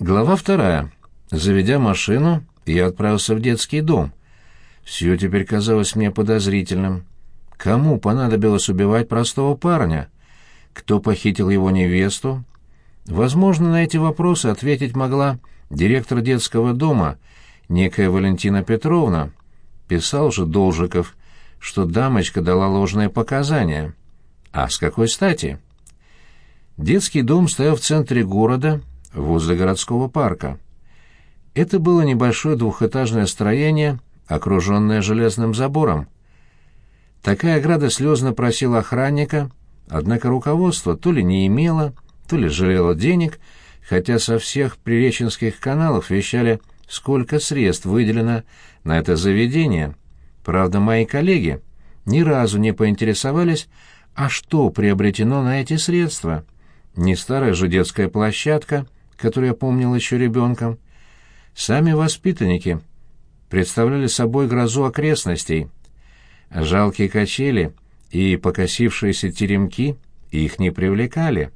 Глава вторая. Заведя машину, я отправился в детский дом. Все теперь казалось мне подозрительным. Кому понадобилось убивать простого парня? Кто похитил его невесту? Возможно, на эти вопросы ответить могла директор детского дома, некая Валентина Петровна. Писал же Должиков, что дамочка дала ложные показания. А с какой стати? Детский дом стоял в центре города, возле городского парка. Это было небольшое двухэтажное строение, окруженное железным забором. Такая ограда слезно просила охранника, однако руководство то ли не имело, то ли жалело денег, хотя со всех приреченских каналов вещали, сколько средств выделено на это заведение. Правда, мои коллеги ни разу не поинтересовались, а что приобретено на эти средства. Не старая же детская площадка, которую я помнил еще ребенком, Сами воспитанники представляли собой грозу окрестностей. Жалкие качели и покосившиеся теремки их не привлекали.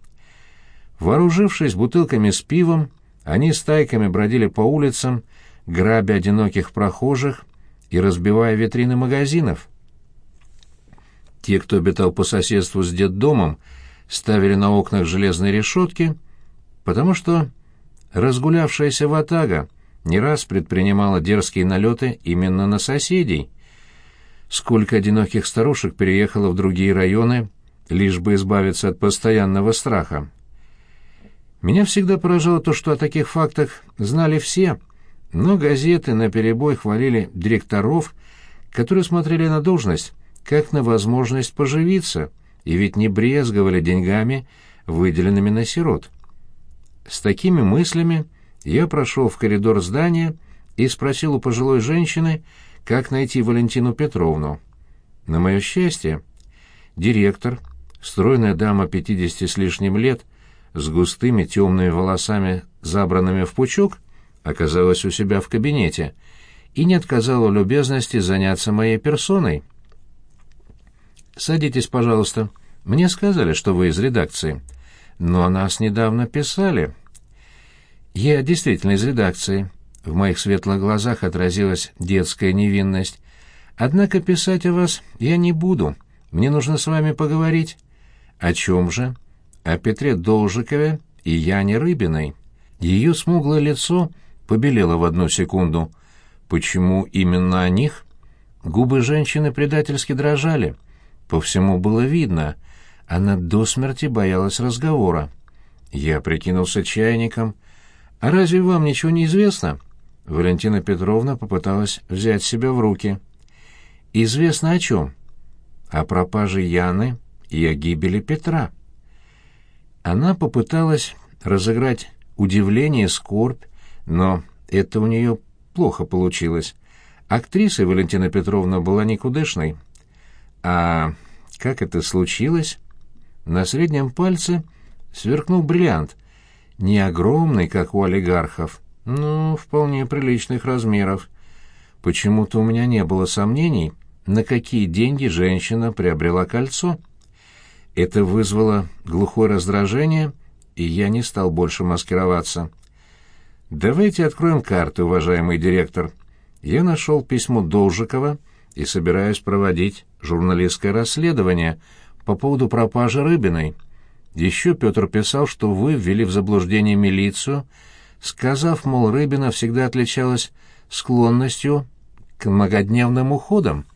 Вооружившись бутылками с пивом, они стайками бродили по улицам, грабя одиноких прохожих и разбивая витрины магазинов. Те, кто обитал по соседству с детдомом, ставили на окнах железные решетки, потому что разгулявшаяся ватага не раз предпринимала дерзкие налеты именно на соседей. Сколько одиноких старушек переехало в другие районы, лишь бы избавиться от постоянного страха. Меня всегда поражало то, что о таких фактах знали все, но газеты наперебой хвалили директоров, которые смотрели на должность как на возможность поживиться, и ведь не брезговали деньгами, выделенными на сирот. С такими мыслями я прошел в коридор здания и спросил у пожилой женщины, как найти Валентину Петровну. На мое счастье, директор, стройная дама пятидесяти с лишним лет, с густыми темными волосами, забранными в пучок, оказалась у себя в кабинете и не отказала любезности заняться моей персоной. «Садитесь, пожалуйста. Мне сказали, что вы из редакции. Но о нас недавно писали». Я действительно из редакции. В моих светлых глазах отразилась детская невинность. Однако писать о вас я не буду. Мне нужно с вами поговорить. О чем же? О Петре Должикове и Яне Рыбиной. Ее смуглое лицо побелело в одну секунду. Почему именно о них? Губы женщины предательски дрожали. По всему было видно. Она до смерти боялась разговора. Я прикинулся чайником, «А разве вам ничего не известно?» Валентина Петровна попыталась взять себя в руки. «Известно о чем?» «О пропаже Яны и о гибели Петра». Она попыталась разыграть удивление, скорбь, но это у нее плохо получилось. Актрисой Валентина Петровна была никудышной. А как это случилось? На среднем пальце сверкнул бриллиант, не огромный, как у олигархов, но вполне приличных размеров. Почему-то у меня не было сомнений, на какие деньги женщина приобрела кольцо. Это вызвало глухое раздражение, и я не стал больше маскироваться. «Давайте откроем карты, уважаемый директор. Я нашел письмо Должикова и собираюсь проводить журналистское расследование по поводу пропажи Рыбиной». Еще Петр писал, что вы ввели в заблуждение милицию, сказав, мол, Рыбина всегда отличалась склонностью к многодневным уходам.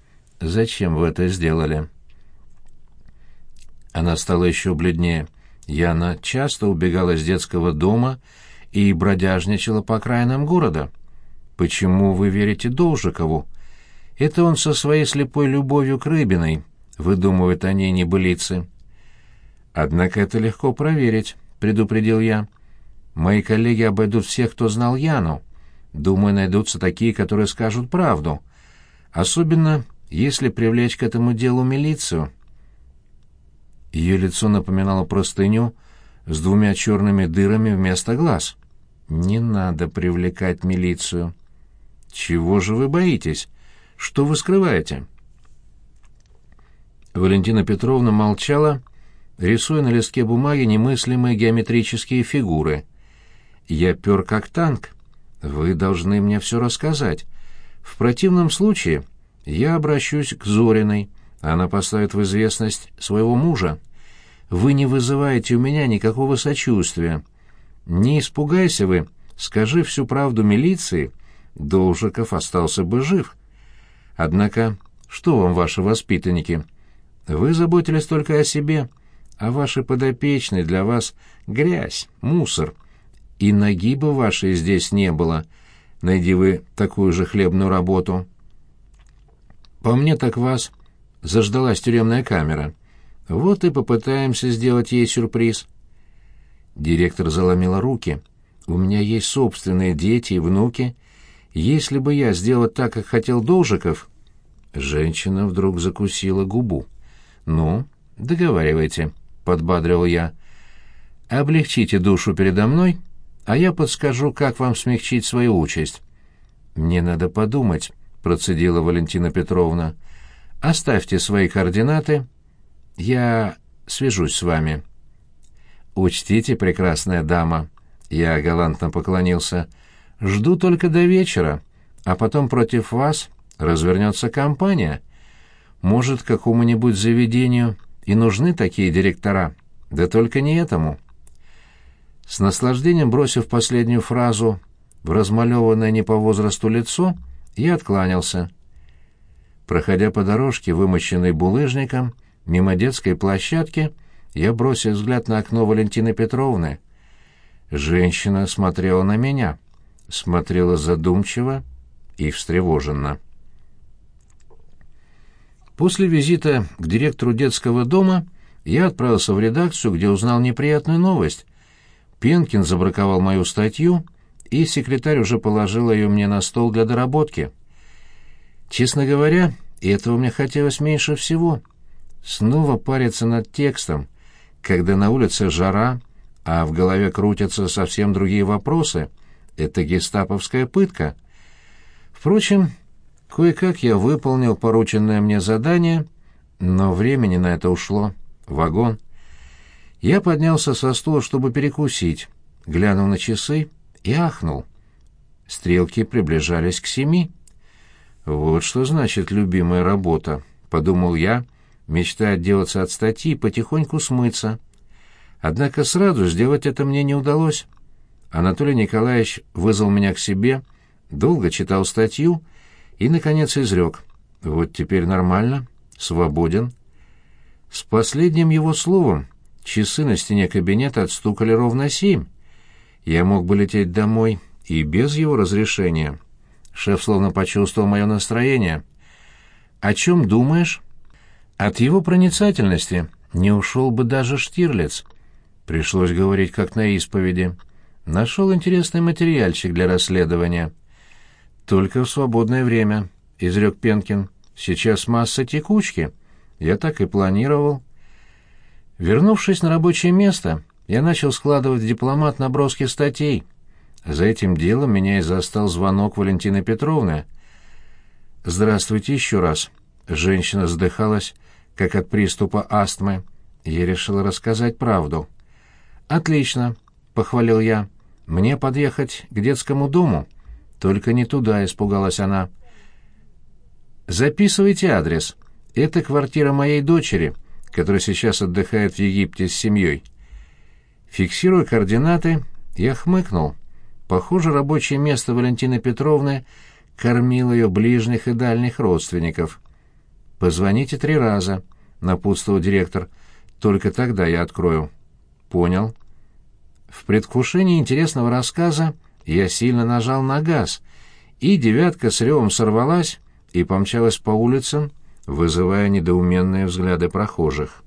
Зачем вы это сделали? Она стала еще бледнее. Яна часто убегала из детского дома и бродяжничала по окраинам города. Почему вы верите Должикову? Это он со своей слепой любовью к Рыбиной выдумывает о ней небылицы. «Однако это легко проверить», — предупредил я. «Мои коллеги обойдут всех, кто знал Яну. Думаю, найдутся такие, которые скажут правду. Особенно, если привлечь к этому делу милицию». Ее лицо напоминало простыню с двумя черными дырами вместо глаз. «Не надо привлекать милицию». «Чего же вы боитесь? Что вы скрываете?» Валентина Петровна молчала, рисуя на листке бумаги немыслимые геометрические фигуры. Я пер как танк. Вы должны мне все рассказать. В противном случае я обращусь к Зориной. Она поставит в известность своего мужа. Вы не вызываете у меня никакого сочувствия. Не испугайся вы, скажи всю правду милиции, Должиков остался бы жив. Однако, что вам ваши воспитанники? Вы заботились только о себе, а ваши подопечные для вас грязь, мусор. И ноги бы вашей здесь не было, найди вы такую же хлебную работу. По мне так вас заждалась тюремная камера. Вот и попытаемся сделать ей сюрприз. Директор заломила руки. У меня есть собственные дети и внуки. Если бы я сделал так, как хотел Должиков... Женщина вдруг закусила губу. «Ну, договаривайте», — подбадрил я. «Облегчите душу передо мной, а я подскажу, как вам смягчить свою участь». «Мне надо подумать», — процедила Валентина Петровна. «Оставьте свои координаты. Я свяжусь с вами». «Учтите, прекрасная дама», — я галантно поклонился, — «жду только до вечера, а потом против вас развернется кампания. Может, какому-нибудь заведению и нужны такие директора, да только не этому». С наслаждением бросив последнюю фразу в размалеванное не по возрасту лицо, я откланялся. Проходя по дорожке, вымощенной булыжником, мимо детской площадки, я бросил взгляд на окно Валентины Петровны. Женщина смотрела на меня, смотрела задумчиво и встревоженно. После визита к директору детского дома я отправился в редакцию, где узнал неприятную новость. Пенкин забраковал мою статью, и секретарь уже положил ее мне на стол для доработки. Честно говоря, этого мне хотелось меньше всего. Снова париться над текстом, когда на улице жара, а в голове крутятся совсем другие вопросы. Это гестаповская пытка. Впрочем, кое-как я выполнил порученное мне задание, но времени на это ушло. Вагон. Я поднялся со стула, чтобы перекусить, глянул на часы и ахнул. Стрелки приближались к семи. «Вот что значит любимая работа», — подумал я, мечтая отделаться от статьи и потихоньку смыться. Однако сразу сделать это мне не удалось. Анатолий Николаевич вызвал меня к себе, долго читал статью и, наконец, изрек. «Вот теперь нормально, свободен». С последним его словом часы на стене кабинета отстукали ровно семь. Я мог бы лететь домой и без его разрешения. Шеф словно почувствовал мое настроение. «О чем думаешь?» От его проницательности не ушел бы даже Штирлиц. Пришлось говорить как на исповеди. Нашел интересный материальчик для расследования. «Только в свободное время», — изрек Пенкин. «Сейчас масса текучки. Я так и планировал». Вернувшись на рабочее место, я начал складывать в дипломат наброски статей. За этим делом меня и застал звонок Валентины Петровны. «Здравствуйте еще раз». Женщина вздыхалась, как от приступа астмы. Я решила рассказать правду. «Отлично», — похвалил я. «Мне подъехать к детскому дому?» «Только не туда», — испугалась она. «Записывайте адрес. Это квартира моей дочери, которая сейчас отдыхает в Египте с семьей». Фиксируя координаты, я хмыкнул. Похоже, рабочее место Валентины Петровны кормило ее ближних и дальних родственников. «Позвоните три раза», — напутствовал директор. «Только тогда я открою». «Понял». В предвкушении интересного рассказа я сильно нажал на газ, и девятка с ревом сорвалась и помчалась по улицам, вызывая недоуменные взгляды прохожих.